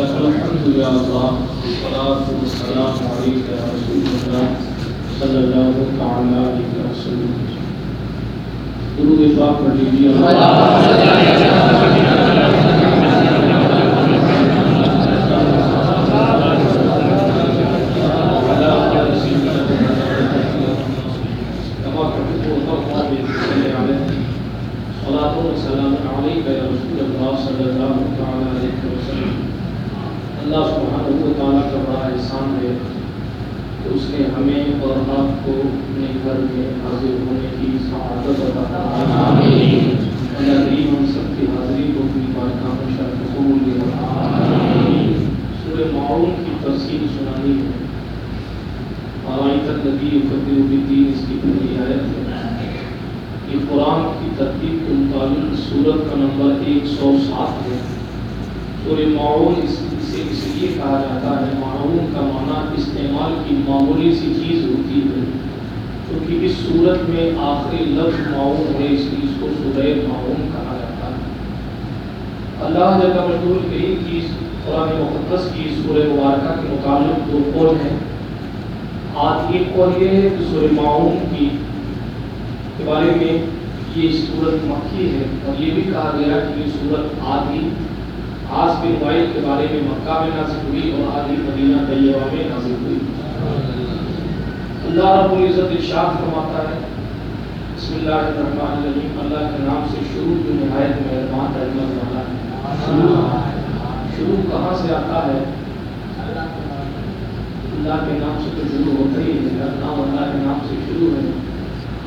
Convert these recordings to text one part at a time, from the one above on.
لك الحمد يا الله والصلاة والسلام عليك يا رسول الله صلى الله تعالى عليه وسلم درود پاک پڑھ لیجیے صلاة وسلام عليك يا رسول الله صلى الله عليه وسلم اللہ سبحانہ و تعالیٰ کا بڑا احسان ہے کہ اس نے ہمیں اور آپ کو اپنے گھر میں حاضر ہونے کی سعادت عطا فرمائی۔ اللہ کریم ہم سب کی حاضری کو اپنی بارگاہ میں شرف قبول لے سورہ معاون کی تفصیل سنانی ہے۔ آئیت النبی یقدر بالدین اس کی پہلی آیت ہے۔ یہ قرآن کی ترتیب کے مطابق سورت کا نمبر ایک سو سات ہے۔ سورہ معاون اس اسے اس لیے کہا جاتا ہے، معاون کا معنی استعمال کی معمولی سی چیز ہوتی ہے۔ کیونکہ اس صورت میں آخری لفظ معاون ہے، اس لیے اس کو سورہ معاون کہا جاتا ہے۔ اللہ جل مشہور کریم کی قرآن مقدس کی سورہ مبارکہ کے متعلق دو قول ہیں۔ آج ایک قول یہ ہے کہ سورہ معاون کی کے بارے میں یہ صورت مکی ہے اور یہ بھی کہا گیا کہ یہ صورت آدھی آس بن وائل کے بارے میں مکہ میں نازل ہوئی اور آدھی مدینہ طیبہ میں نازل ہوئی۔ اللہ رب العزت ارشاد فرماتا ہے، بسم اللہ الرحمن الرحیم، اللہ کے نام سے شروع جو نہایت مہربان رحمت والا ہے۔ شروع شروع کہاں سے آتا ہے؟ اللہ کے نام سے تو شروع ہوتا ہی ہے نام اللہ کے نام سے شروع ہے۔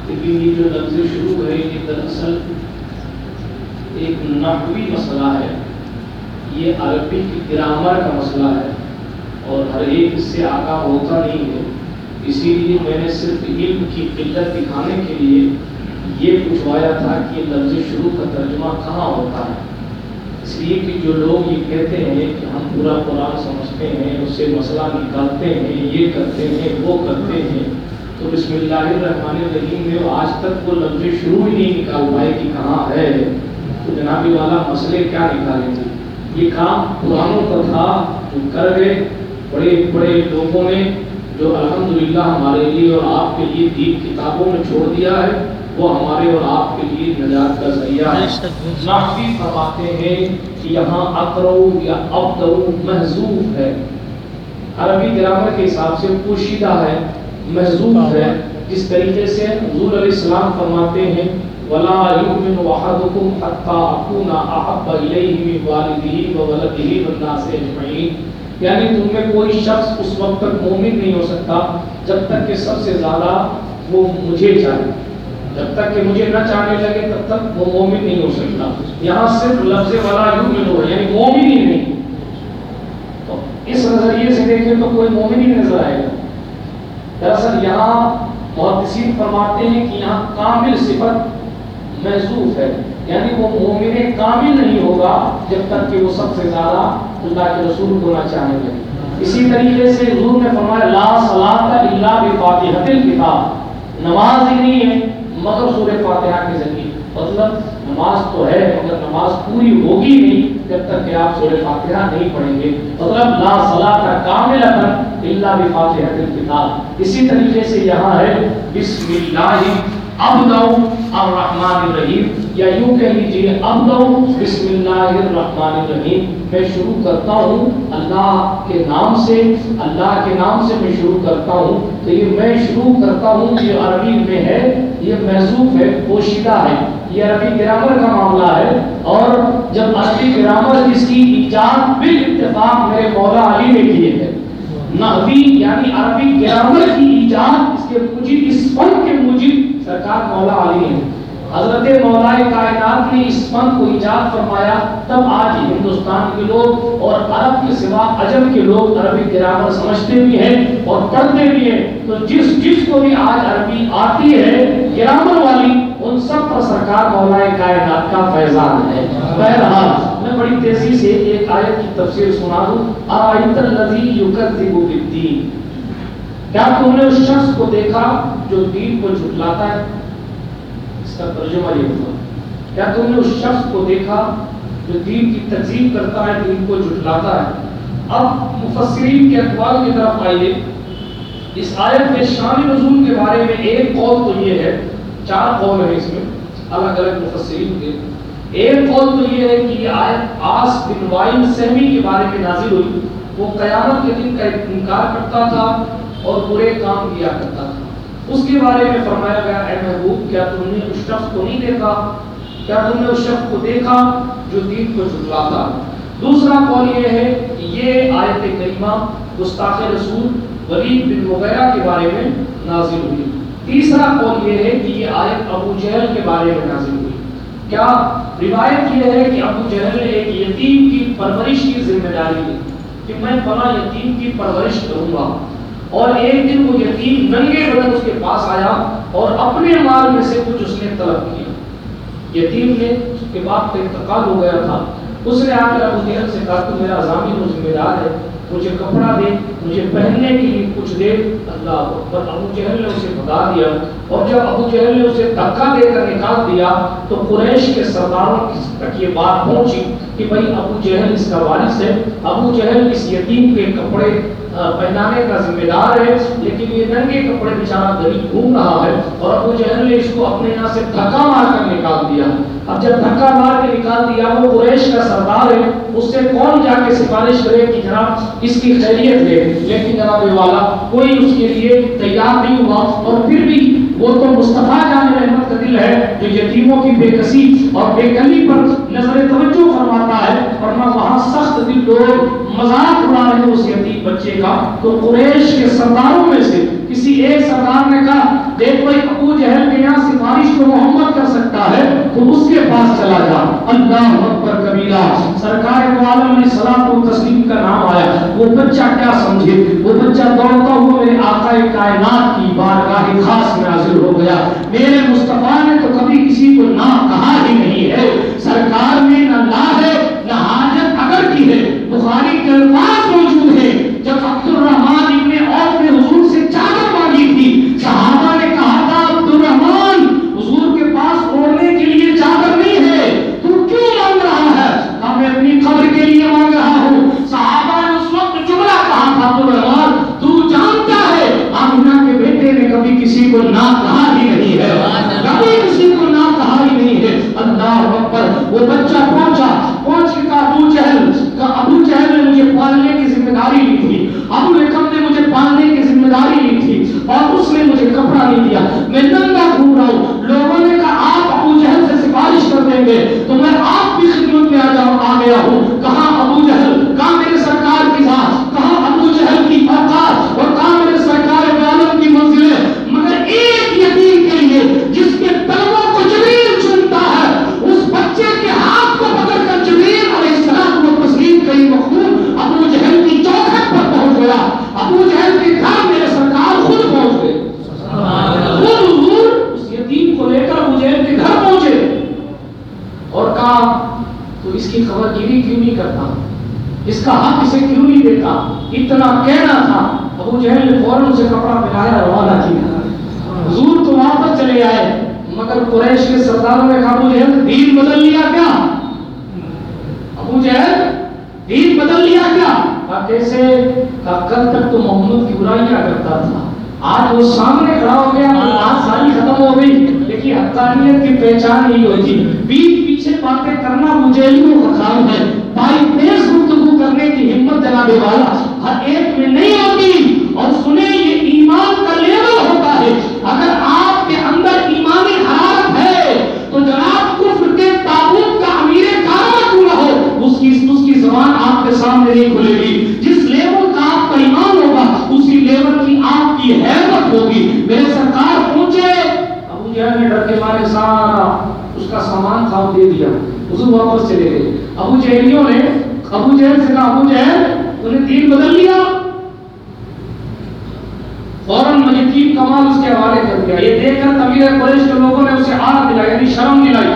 لیکن یہ جو لفظ شروع ہے، یہ دراصل ایک نحوی مسئلہ ہے۔ یہ عربی کی گرامر کا مسئلہ ہے اور ہر ایک اس سے آگاہ ہوتا نہیں ہے۔ اسی لیے میں نے صرف علم کی قلت دکھانے کے لیے یہ پوچھوایا تھا کہ یہ لفظ شروع کا ترجمہ کہاں ہوتا ہے۔ اس لیے کہ جو لوگ یہ کہتے ہیں کہ ہم پورا قرآن سمجھتے ہیں، اس سے مسئلہ نکالتے ہیں، یہ کرتے ہیں، وہ کرتے ہیں، تو بسم اللہ الرحمن الرحیم میں آج تک وہ لفظ شروع ہی نہیں نکال پائے کہ کہاں ہے۔ تو جنابی والا مسئلے کیا نکالیں گے؟ یہ کام پرانوں کا تھا جو کر گئے بڑے بڑے لوگوں نے، جو الحمدللہ ہمارے لیے اور آپ کے لیے دین کتابوں میں چھوڑ دیا ہے، وہ ہمارے اور آپ کے لیے نجات کا ذریعہ ہے۔ نافی فرماتے ہیں کہ یہاں اقرو یا ابدو محضوب ہے۔ عربی گرامر کے حساب سے پوشیدہ ہے، محضوب ہے۔ جس طریقے سے حضور علیہ السلام فرماتے ہیں، ولا يؤمن احدكم حتى اكون احب اليه من والده وولده والناس اجمعين یعنی تم میں کوئی شخص اس وقت تک مومن نہیں ہو سکتا جب تک کہ سب سے زیادہ وہ مجھے چاہے۔ جب تک کہ مجھے نہ چاہنے لگے تب تک وہ مومن نہیں ہو سکتا۔ یہاں صرف لفظ ولا یؤمن ہو یعنی مومن ہی نہیں۔ تو اس نظریے سے دیکھیں تو کوئی مومن ہی نظر آئے گا۔ دراصل یہاں محدثین فرماتے ہیں کہ یہاں کامل صفت محسوس ہے یعنی وہ مومن کامل نہیں ہوگا جب تک کہ وہ سب سے زیادہ اللہ کے رسول کو نہ چاہیں گے اسی طریقے سے حضور نے فرمایا، لا صلاۃ الا بفاتحۃ الکتاب نماز ہی نہیں ہے، مگر سورہ فاتحہ کے ذریعے مطلب نماز تو ہے، مگر نماز پوری ہوگی نہیں جب تک کہ آپ سورہ فاتحہ نہیں پڑھیں گے۔ مطلب لا صلاۃ کامل اللہ بفاتحۃ کتاب اسی طریقے سے یہاں ہے، بسم اللہ ابدو الرحمن الرحیم یا یوں کہہ لیجیے ابدو بسم اللہ الرحمن الرحیم میں شروع کرتا ہوں اللہ کے نام سے، اللہ کے نام سے میں شروع کرتا ہوں۔ تو یہ میں شروع کرتا ہوں، یہ عربی میں ہے، یہ محضوب ہے، پوشیدہ ہے۔ یہ عربی گرامر کا معاملہ ہے۔ اور جب عربی گرامر اس کی ایجاد بالاتفاق میرے مولا علی نے کیے ہے نحوی یعنی عربی گرامر کی ایجاد اس کے موجب اس فن کے موجب سرکار مولا علی ہے حضرت مولا کائنات نے اس فن کو ایجاد فرمایا۔ تب آج ہندوستان کے لوگ اور عرب کے سوا عجم کے لوگ عربی گرامر سمجھتے بھی ہیں اور پڑھتے بھی ہیں۔ تو جس جس کو بھی آج عربی آتی ہے، گرامر والی، ان سب پر سرکار مولا کائنات کا فیضان ہے۔ بہرحال، میں بڑی تیزی سے ایک آیت کی تفسیر سنا دوں۔ آیت الذی یکذب بالدین۔ کیا تم نے اس شخص کو دیکھا جو دین کو جھٹلاتا ہے؟ اس کا ترجمہ یہ ہوگا کیا تم نے اس شخص کو دیکھا جو دین کی تکذیب کرتا ہے، دین کو جھٹلاتا ہے؟ اب مفسرین کے اقوال کی طرف آئیے۔ اس آیت میں شان نزول کے بارے میں ایک قول تو یہ ہے، چار قول ہیں اس میں، الگ الگ مفسرین کے۔ ایک قول تو یہ ہے کہ یہ آیت آس بن وائل سہمی کے بارے میں نازل ہوئی۔ وہ قیامت کے دن کا انکار کرتا تھا۔ اور برے کام کیا کرتا تھا۔ اس کے بارے میں فرمایا گیا، اے محبوب، کیا تم نے اس شخص کو نہیں دیکھا؟ کیا تم نے اس شخص کو دیکھا جو دین کو جھٹلاتا دوسرا قول یہ ہے کہ یہ آیت کریمہ گستاخ رسول ولید بن مغیرہ کے بارے میں نازل ہوئی۔ تیسرا قول یہ ہے کہ یہ آیت ابو جہل کے بارے میں نازل ہوئی۔ کیا روایت یہ ہے کہ ابو جہل نے ایک یتیم کی پرورش کی ذمہ داری لی کہ میں فلاں یتیم کی پرورش کروں گا؟ اور ایک دن وہ یتیم ننگے بدن اس کے پاس آیا اور اپنے مال میں سے کچھ اس نے طلب کیا۔ یتیم نے اس کے باپ کا انتقال ہو گیا تھا۔ اس نے آ کر ابو جہل سے کہا، تو میرا ضامن و ذمہ دار ہے، مجھے کپڑا دے، مجھے پہننے کے لیے کچھ دے۔ اللہ پر ابو جہل نے اسے بتا دیا۔ اور جب ابو جہل نے اسے دھکا دے کر نکال دیا، تو قریش کے سرداروں تک یہ بات پہنچی کہ بھائی، ابو جہل اس کا وارث ہے۔ ابو جہل اس یتیم کے کپڑے پہنانے کا ذمہ دار ہے، لیکن یہ ننگے کپڑے بیچارہ غریب گھوم رہا ہے اور ابو جہل نے اس کو اپنے یہاں سے دھکا مار کر نکال دیا اب جب دھکا مار کے نکال دیا، وہ قریش کا سردار ہے، اس سے کون جا کے سفارش کرے کہ جناب اس کی خیریت دے لیکن جناب والا کوئی اس کے لیے تیار نہیں ہوا اور پھر بھی وہ تو مصطفیٰ جان رحمت کا دل ہے جو یتیموں کی بے کسی اور بے کلی پر نظر توجہ فرماتا ہے اور وہاں سخت دل لوگ مذاق اڑا رہے اس یتیم بچے کا، تو قریش کے سرداروں میں سے کسی ایک سردار نے کہا، دیکھ بھائی، ابو جہل کے یہاں سفارش کو محمد کر سکتا ہے، تو اس کے پاس چلا جا۔ اللہ اکبر کبیرہ، سرکار کو عالم نے صلاح و تسلیم کا نام آیا۔ وہ بچہ کیا سمجھے؟ وہ بچہ دوڑتا ہوا میرے آقا کائنات کی بارگاہ خاص میں حاضر ہو گیا۔ میرے مصطفیٰ نے تو کبھی کسی کو نہ کہا ہی نہیں ہے۔ سرکار نے نہ لا کے الفاظ موجود ہیں جب عبد الرحمان آج وہ سامنے کھڑا ہو گیا آج ساری ختم ہو گئی۔ لیکن حقانیت کی پہچان نہیں ہوئی بیچ پیچھے باتیں کرنا مجھلیوں کا کام ہے۔ بھائی تیز گفتگو کرنے کی ہمت جناب والا ہر ایک میں نہیں ہوتی اور سنیں، یہ ایمان کا لیول ہوتا ہے۔ اگر آپ کے اندر ایمانی حالت ہے، تو جناب کفر کے تابوت کا امیر کارا کیوں نہ ہو؟ اس کی اس کی زبان آپ کے سامنے نہیں کھلے گی۔ جس لیول کا آپ کا ایمان ہوگا، اسی لیول کی آپ کی حیرت ہوگی۔ میرے سرکار پہنچے ابو جہل نے ڈر کے مارے سارا، اس کا سامان تھا دے دیا۔ حضور واپس چلے گئے۔ ابو جہلیوں نے، ابو جہل سے کہا، ابو جہل، انہیں دین بدل لیا۔ فوراً مجید کمال اس کے حوالے کر دیا۔ یہ دیکھ کر تمیر قریش کے لوگوں نے اسے آر دلائی یعنی شرم دلائی۔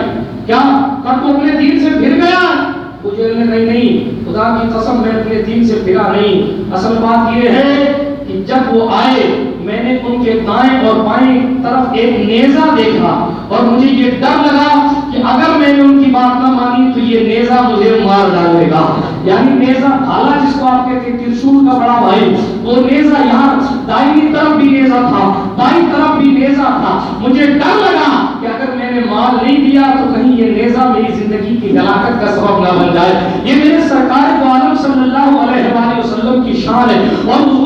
کیا؟ کب تو اپنے دین سے پھر گیا؟ ابو جہل نے کہی نہیں، خدا کی قسم، میں اپنے دین سے پھرا نہیں۔ اصل بات یہ ہے کہ جب وہ آئے، میں نے ان کے دائیں اور بائیں طرف ایک نیزہ دیکھا اور مجھے یہ ڈر لگا کہ اگر میں نے ان کی بات نہ مانی تو یہ نیزا مجھے مار ڈالے گا۔ یعنی نیزا بھالا جس کو آپ کہتے ہیں ترشول کا بڑا بھائی، وہ نیزا یہاں دائنی طرف بھی نیزا تھا، بائیں طرف بھی نیزا تھا۔ مجھے ڈر لگا کہ اگر میں نے مال نہیں دیا تو کہیں یہ نیزا میری زندگی کی ہلاکت کا سبب نہ بن جائے۔ یہ میرے سرکار کو عالم صلی اللہ علیہ وآلہ وسلم کی شان ہے اور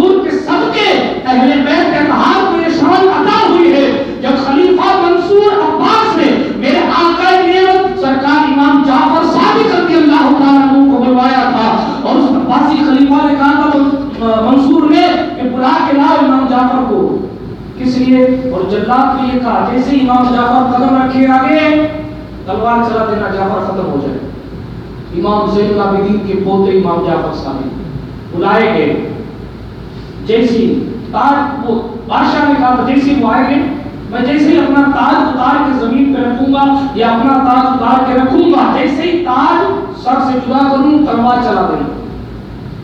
کس لیے؟ اور جلات نے یہ کہا، جیسے امام جعفر قدم رکھے آگے، تلوار چلا دینا، جعفر ختم ہو جائے۔ امام زین العابدین کے پوتے امام جعفر صادق بلائے گئے۔ جیسی تاج وہ بادشاہ نے کہا جیسے وہ آئے گے میں جیسے ہی اپنا تاج اتار کے زمین پہ رکھوں گا، یا اپنا تاج اتار کے رکھوں گا، جیسے ہی تاج سر سے جدا کروں، تلوار چلا دیں۔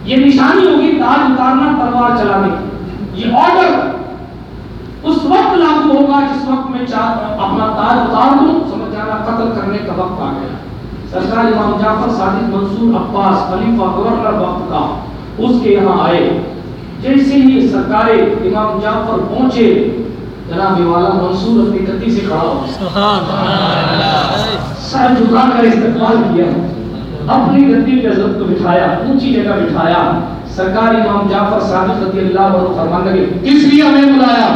یہ نشانی ہوگی تاج اتارنا، تلوار چلانے کی۔ یہ آرڈر اس وقت لاگو ہوگا جس وقت میں چاہ اپنا تاج اتار دوں سمجھ جانا قتل کرنے کا وقت آ گیا۔ سرکار امام جعفر صادق منصور عباس، خلیفہ گورنر وقت کا اس کے یہاں آئے۔ جیسے ہی سرکار امام جعفر پہنچے، جناب والا منصور اپنی گدی سے کھڑا ہو سر جھکا کر استقبال کیا۔ اپنی گدی پہ حضرت کو بٹھایا، اونچی جگہ بٹھایا۔ سرکار امام جعفر صادق رضی اللہ عنہ فرمان لگے کس لیے ہمیں بلایا۔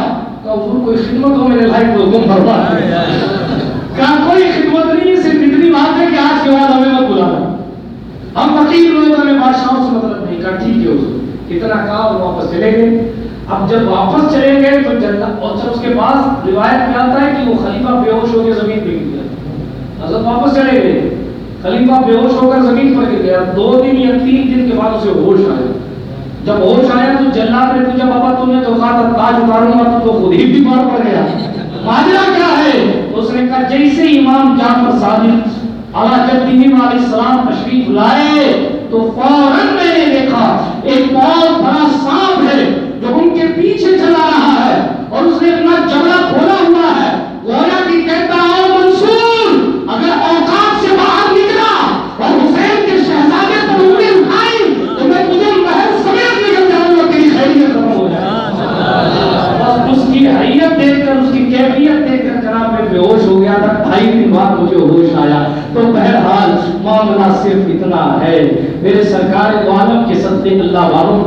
کہ حضور کوئی خدمت ہو میرے بھائی کو حکم فرما۔ کہا کوئی خدمت نہیں صرف اتنی بات ہے کہ آج کے بعد ہمیں مت بلانا۔ ہم فقیر لوگ ہمیں بادشاہوں سے مطلب نہیں کہا ٹھیک ہے، حضور۔ اتنا کہا اور واپس چلے گئے۔ اب جب واپس چلے گئے تو جنت، اور جب اس کے بعد روایت میں آتا ہے کہ وہ خلیفہ بے ہوش ہو کے زمین پہ گر گیا۔ حضرت واپس چلے گئے۔ خلیفہ بے ہوش ہو کر زمین پر گر گیا۔ دو دن یا تین دن کے بعد اسے ہوش آیا۔ جب ہوش آیا تو جلاد نے پوچھا، بابا، تم نے تو کہا تھا تاج اتاروں گا تو خود ہی بیمار پڑ گیا ماجرا کیا ہے؟ اس نے کہا، جیسے امام جعفر صادق علیہ جب علیہ السلام تشریف لائے، تو فوراً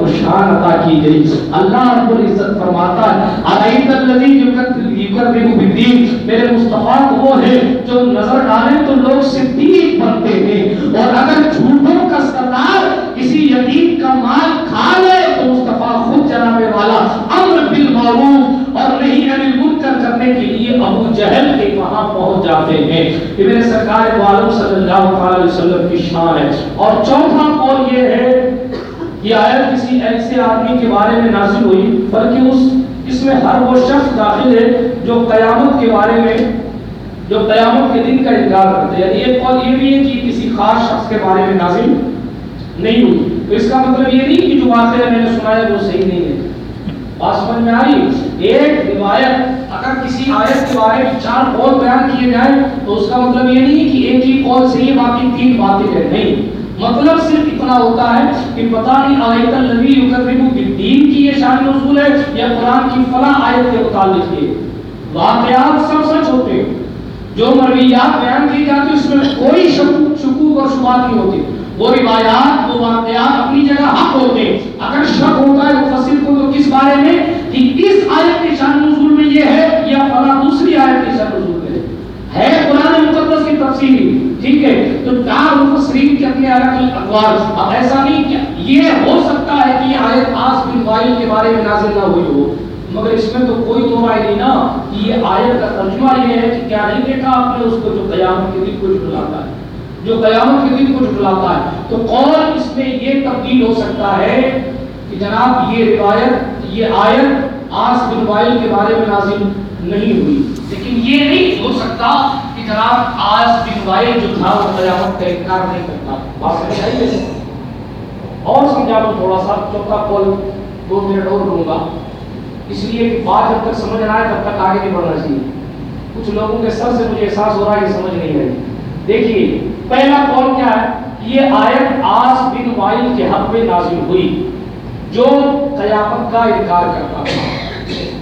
کو شان عطا کی گئی۔ اللہ رب العزت فرماتا ہے ارائیت الذی یکذب بالدین میرے مصطفیٰ تو وہ ہے جو نظر ڈالیں تو لوگ صدیق بنتے ہیں۔ اور اگر جھوٹوں کا سردار کسی یتیم کا مال کھا لے تو مصطفیٰ خود جناب والا امر بالمعروف۔ اور نہیں انل منکر کرنے کے لیے ابو جہل کے وہاں پہنچ جاتے ہیں۔ یہ میرے سرکار عالم صلی اللہ علیہ وسلم کی شان ہے۔ اور چوتھا قول یہ ہے یہ آیت کسی ایسے آدمی کے بارے میں نازل ہوئی، بلکہ اس اس میں ہر وہ شخص داخل ہے جو قیامت کے بارے میں، جو قیامت کے دن کا انکار کرتے ہیں۔ یعنی ایک قول یہ بھی ہے کہ کسی خاص شخص کے بارے میں نازل نہیں ہوئی۔ تو اس کا مطلب یہ نہیں کہ جو واقعہ میں نے سنایا وہ صحیح نہیں ہے۔ بات سمجھ میں آ رہی ایک روایت، اگر کسی آیت کے بارے میں چار قول بیان کیے جائیں، تو اس کا مطلب یہ نہیں کہ ایک ہی قول صحیح باقی تین باتیں ہیں۔ نہیں۔ مطلب صرف اتنا ہوتا ہے کہ پتہ نہیں آیت النبی یکذب بالدین کی یہ شان نزول ہے یا قرآن کی فلاں آیت کے متعلق ہے واقعات سب سچ ہوتے ہیں۔ جو مرویات بیان کی جاتی اس میں کوئی شکوک شکوک اور شبہات نہیں ہوتی۔ وہ روایات، وہ واقعات اپنی جگہ حق ہوتے ہیں۔ اگر شک ہوتا ہے مفسر کو تو کس بارے میں؟ کہ اس آیت کے شان نزول میں یہ ہے یا فلاں دوسری آیت کے شان نزول میں ہے قرآن مقدس کی تفسیری ٹھیک ہے؟ تو چار مفسرین کے اپنے الگ الگ اقوال۔ اب ایسا نہیں کہ یہ ہو سکتا ہے کہ یہ آیت آس بن وائل کے بارے میں نازل نہ ہوئی ہو۔ مگر اس میں تو کوئی دو رائے نہیں نا یہ آیت کا ترجمہ یہ ہے کہ کیا نہیں دیکھا آپ نے اس کو جو قیامت کے دن کو جھٹلاتا ہے۔ جو قیامت کے دن کو جھٹلاتا ہے۔ تو قول اس میں یہ تبدیل ہو سکتا ہے کہ جناب یہ روایت، یہ آیت آس بن وائل کے بارے میں نازل نہیں ہوئی۔ لیکن یہ نہیں ہو سکتا کہ جناب آس بن جو تھا، وہ قیامت کا انکار نہیں کرتا۔ بات سمجھ اور سمجھا لوں تھوڑا سا، چوتھا قول دو منٹ اور لوں گا۔ اس لیے کہ بات جب تک سمجھ نہ آئے، تب تک آگے نہیں بڑھنا چاہیے۔ کچھ لوگوں کے سر سے مجھے احساس ہو رہا ہے کہ سمجھ نہیں رہی دیکھیے، پہلا قول کیا ہے؟ یہ آیت آس بن وائل کے حق میں نازل ہوئی، جو قیامت کا انکار کرتا تھا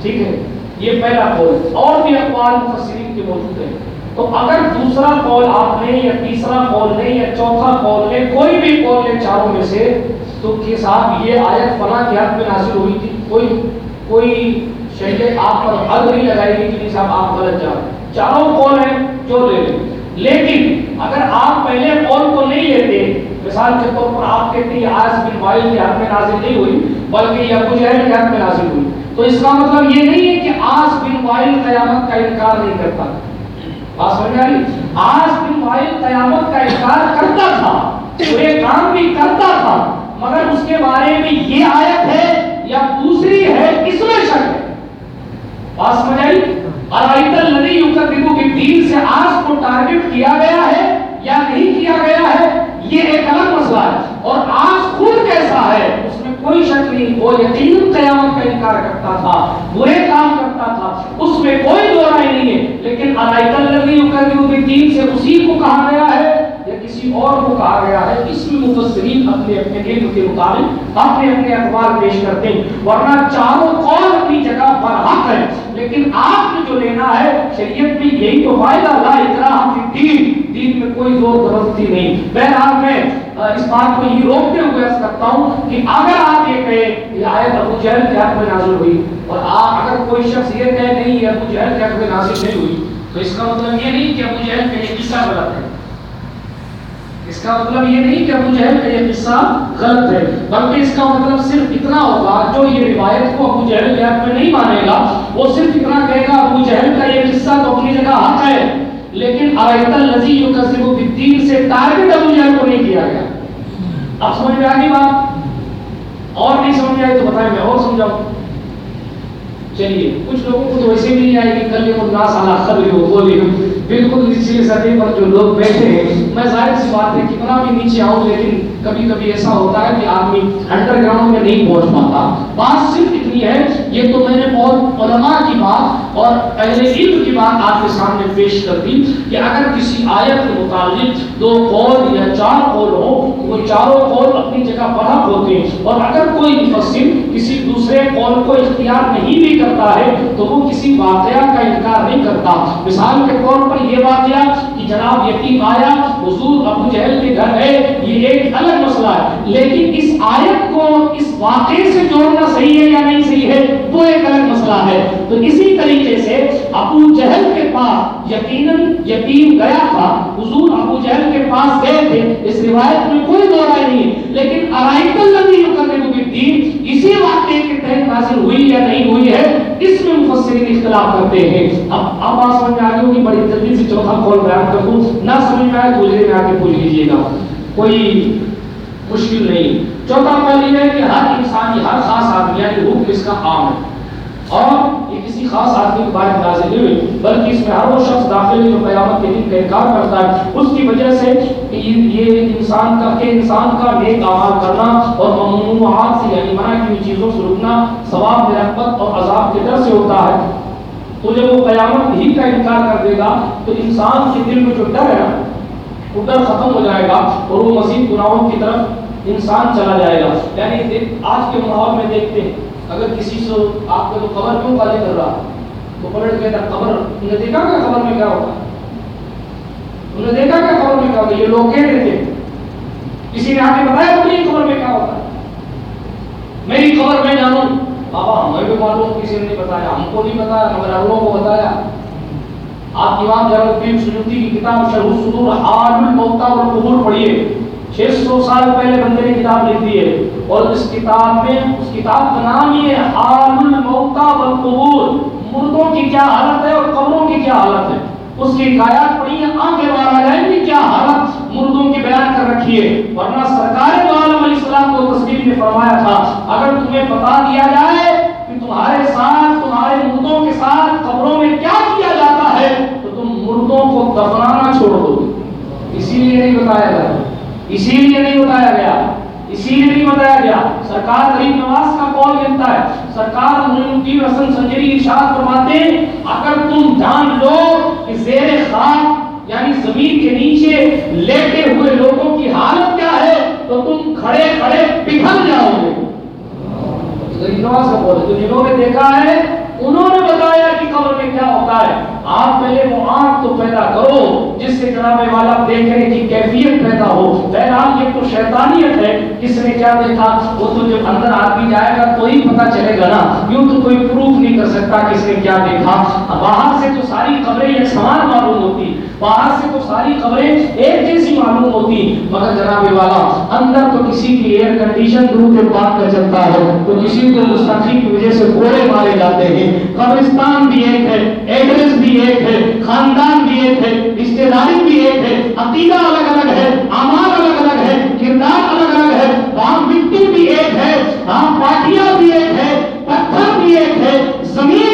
ٹھیک ہے؟ یہ پہلا قول اور بھی اقوال مفسرین کے موجود ہیں۔ تو اگر دوسرا قول آپ نے یا تیسرا قول لیں یا چوتھا قول لیں کوئی بھی قول لیں چاروں میں سے، تو کہ صاحب یہ آیت فلاں کے حق میں نازل ہوئی تھی۔ کوئی کوئی شہر آپ پر حد نہیں لگائے گی کہ صاحب آپ غلط جا چاروں قول ہیں جو لے لیں۔ لیکن اگر آپ پہلے قول کو نہیں لیتے، مثال کے طور پر آپ کہتے ہیں آج بن وائل کے حق میں نازل نہیں ہوئی، بلکہ یہ ابو جہل کے حق میں نازل ہوئی۔ تو اس کا مطلب یہ نہیں ہے کہ آج بن وائل قیامت کا انکار نہیں کرتا۔ بات سمجھ آئی؟ آج بھی مائل قیامت کا انکار کرتا تھا، برے کام بھی کرتا تھا، مگر اس کے بارے میں یہ آیت ہے یا دوسری ہے، اس میں شک ہے۔ بات سمجھ آئی؟ ارائیت الذی یکذب بالدین سے آج کو ٹارگٹ کیا گیا ہے یا نہیں کیا گیا ہے؟ یہ ایک الگ مسئلہ ہے۔ اور آج خود کیسا ہے؟ اس میں کوئی شک نہیں۔ وہ یقین قیامت کا انکار کرتا تھا، برے کام کرتا تھا۔ اس میں کوئی دو رائے نہیں ہے۔ لیکن ارائیت الذی یکذب بالدین سے اسی کو کہا گیا ہے یا کسی اور کو کہا گیا ہے؟ اس میں مفسرین اپنے اپنے علم کے مطابق اپنے اپنے اخبار پیش کرتے ہیں۔ ورنہ چاروں قول اپنی جگہ پر حق ہے لیکن آپ نے جو لینا ہے، شریعت میں یہی تو فائدہ لا اکراہ فی الدین دین میں کوئی زور زبردستی نہیں۔ بہرحال میں اس بات کو یہ روکتے ہوئے عرض کرتا ہوں کہ اگر آپ یہ کہیں یہ آیت ابو جہل کے حق میں نازل ہوئی، اور آپ اگر کوئی شخص یہ کہے نہیں ابو جہل کے حق میں نازل نہیں ہوئی، تو اس کا مطلب یہ نہیں کہ ابو جہل کا یہ قصہ غلط ہے اس کا مطلب یہ نہیں کہ ابو جہل کا یہ قصہ غلط ہے، بلکہ اس کا مطلب صرف اتنا ہوگا، جو یہ روایت کو ابو جہل کے حق میں نہیں مانے گا، وہ صرف اتنا کہے گا، ابو جہل کا یہ قصہ تو اپنی جگہ حق ہے، لیکن ارایت الذی یکذب بالدین سے ٹارگٹ ابو جہل کو نہیں کیا گیا۔ اب سمجھ میں آ گئی بات؟ اور نہیں سمجھ میں آئی تو بتائیں، میں اور سمجھاؤں۔ چلیے، کچھ لوگوں کو تو ویسے بھی نہیں آئے گی کل یہ الناس علی خبر ہو بولے بالکل نچلی سطح پر جو لوگ بیٹھے ہیں، میں ظاہر سی بات ہے کتنا بھی نیچے آؤں لیکن کبھی کبھی ایسا ہوتا ہے کہ آدمی انڈر گراؤنڈ میں نہیں پہنچ پاتا۔ بات صرف اتنی ہے یہ تو میں نے بہت علماء کی بات اور اہل علم کی بات آپ کے سامنے پیش کر دی کہ اگر کسی آیت کے متعلق دو قول یا چار قول ہو، وہ چاروں قول اپنی جگہ پر حق ہوتے ہیں۔ اور اگر کوئی مفسر کسی دوسرے قول کو اختیار نہیں بھی کرتا ہے، تو وہ کسی واقعہ کا انکار نہیں کرتا۔ مثال کے طور پر یہ واقعہ کہ جناب یتیم آیا، حضور ابو جہل کے گھر ہے، یہ ایک الگ مسئلہ ہے۔ لیکن اس آیت کو اس واقعے سے جوڑنا صحیح ہے یا نہیں صحیح ہے؟ وہ ایک الگ مسئلہ ہے۔ تو اسی طریقے سے ابو جہل کے پاس یقیناً یتیم گیا تھا۔ حضور ابو جہل کے پاس گئے تھے۔ اس روایت میں کوئی دو رائے نہیں۔ ہے لیکن ارائیت الذی یکذب بالدین اسی واقعے کے تحت نازل ہوئی یا نہیں ہوئی ہے، اس میں مفسرین اختلاف کرتے ہیں۔ اب آپ سمجھ میں آ گئی ہوگی، بڑی جلدی سے چوتھا قول بیان کر دوں۔ نہ سمجھ میں آئے تو میں آ کے پوچھ لیجیے گا۔ کوئی مشکل نہیں۔ چوتھا قول یہ ہے کہ ہر انسان ہر خاص آدمی یعنی حکم اس کا عام ہے۔ اور یہ کسی خاص آدمی کے بارے میں نازل نہیں ہوئی بلکہ اس میں ہر وہ شخص داخل ہے جو قیامت کے دن کا انکار کرتا ہے۔ اس کی وجہ سے کہ یہ انسان کا، کہ انسان کا نیک اعمال کرنا اور ممنوعات سے یعنی منع کی ہوئی چیزوں سے رکنا ثواب رحمت اور عذاب کے ڈر سے ہوتا ہے۔ تو جب وہ قیامت ہی کا انکار کر دے گا، تو انسان کے دل میں جو ڈر ہے نا ختم ہو جائے گا اور وہ مزید گناہوں کی طرف انسان چلا جائے گا۔ یعنی آج کے ماحول میں دیکھتے ہیں، اگر کسی سے آپ کا تو قبر کیوں خالی کر رہا؟ تو پلٹ کہتا قبر تم نے دیکھا کہ قبر میں کیا ہوتا ہے؟ تم نے دیکھا کہ قبر میں کیا ہوتا یہ لوگ کہہ رہے تھے، کسی نے آگے بتایا تو نہیں قبر میں کیا ہوتا میری قبر میں جانوں، بابا ہمیں بھی معلوم، کسی نے بتایا، ہم کو نہیں بتایا، مگر اللہ کو بتایا۔ آپ امام جلال الدین سیوطی کی کتاب شرح الصدور، حال الموتى والقبور پڑھیے۔ چھ سو سال پہلے بندے نے کتاب لکھ دی ہے اور اس کتاب میں، اس کتاب کا نام ہی ہے، حال الموتى والقبور مردوں کی کیا حالت ہے اور قبروں کی کیا حالت ہے؟ اس کی حکایات پڑھی ہیں، آنکھیں باہر جائیں گی، کیا حالت مردوں کی بیان کر رکھی ہے؟ ورنہ سرکار عالم علیہ السلام کو تصویر میں فرمایا تھا، اگر تمہیں بتا دیا جائے کہ تمہارے ساتھ، تمہارے مردوں کے ساتھ قبروں میں کیا کیا جاتا ہے تو تم مردوں کو دفنانا چھوڑ دو۔ اسی لیے نہیں بتایا گیا۔ اسی لیے نہیں بتایا گیا۔ اس کسی نے نہیں بتایا گیا۔ سرکار غریب نواز کا قول ملتا ہے۔ سرکار الدین حسن سنجری ارشاد فرماتے ہیں، اگر تم جان لو کہ زیر خاک یعنی زمین کے نیچے لیٹے ہوئے لوگوں کی حالت کیا ہے، تو تم کھڑے کھڑے پگھل جاؤ گے۔ غریب نواز کا قول ہے۔ تو جنہوں نے دیکھا ہے انہوں نے بتایا کہ قبر میں کیا ہوتا ہے؟ آپ پہلے وہ آنکھ تو پیدا کرو، جس سے جناب والا دیکھنے کی کیفیت پیدا ہو۔ بہرحال یہ تو شیطانیت ہے۔ کس نے کیا دیکھا؟ وہ تو جب اندر آدمی جائے گا تو ہی پتا چلے گا نا۔ یوں تو کوئی پروف نہیں کر سکتا کس نے کیا دیکھا۔ باہر سے تو ساری خبریں یہ سمان معلوم ہوتی۔ باہر سے تو ساری خبریں ایک جیسی معلوم ہوتی، مگر جناب والا، اندر تو کسی کی ایئر کنڈیشن درود پاک کا چلتا ہے، تو کسی کو مستقی کی وجہ سے کوڑے مارے جاتے ہیں۔ قبرستان بھی ایک ہے ایڈریس بھی ایک ہے، خاندان بھی ایک ہے رشتے داری بھی ایک ہے، عقیدہ الگ الگ ہے، اعمال الگ الگ ہے، کردار الگ الگ ہے، وہاں مٹی بھی ایک ہے، وہاں پارٹیاں بھی ایک ہے، پتھر بھی ایک ہے، زمین